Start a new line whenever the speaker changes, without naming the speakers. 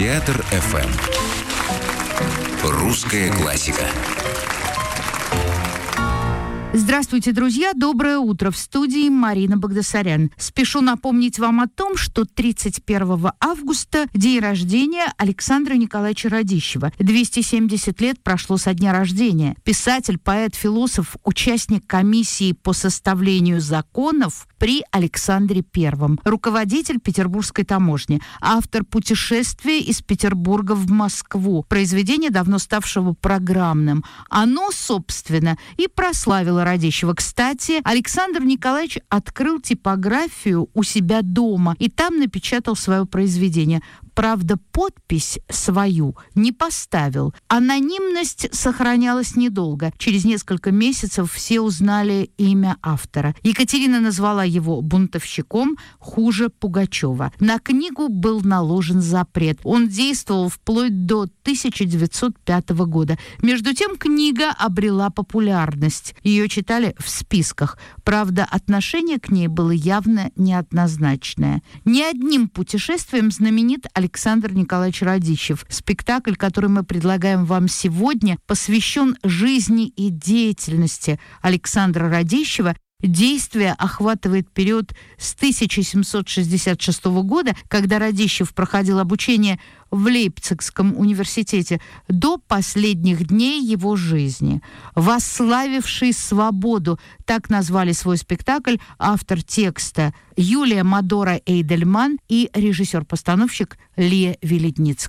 Театр ФМ. Русская классика.
Здравствуйте, друзья! Доброе утро! В студии Марина Багдасарян. Спешу напомнить вам о том, что 31 августа день рождения Александра Николаевича Радищева. 270 лет прошло со дня рождения. Писатель, поэт, философ, участник комиссии по составлению законов при Александре Первом, руководитель Петербургской таможни, автор путешествия из Петербурга в Москву, произведение, давно ставшего программным. Оно, собственно, и прославило Радищева. Кстати, Александр Николаевич открыл типографию у себя дома и там напечатал свое произведение. Правда, подпись свою не поставил. Анонимность сохранялась недолго. Через несколько месяцев все узнали имя автора. Екатерина назвала его бунтовщиком хуже Пугачева. На книгу был наложен запрет. Он действовал вплоть до 1905 года. Между тем книга обрела популярность. Ее читали в списках. Правда, отношение к ней было явно неоднозначное. Ни одним путешествием знаменит Александр Николаевич Радищев. Спектакль, который мы предлагаем вам сегодня, посвящен жизни и деятельности Александра Радищева Действие охватывает период с 1766 года, когда Радищев проходил обучение в Лейпцигском университете, до последних дней его жизни. «Восславивший свободу» — так назвали свой спектакль автор текста Юлия Мадора Эйдельман и режиссер-постановщик Лия Веледницкая.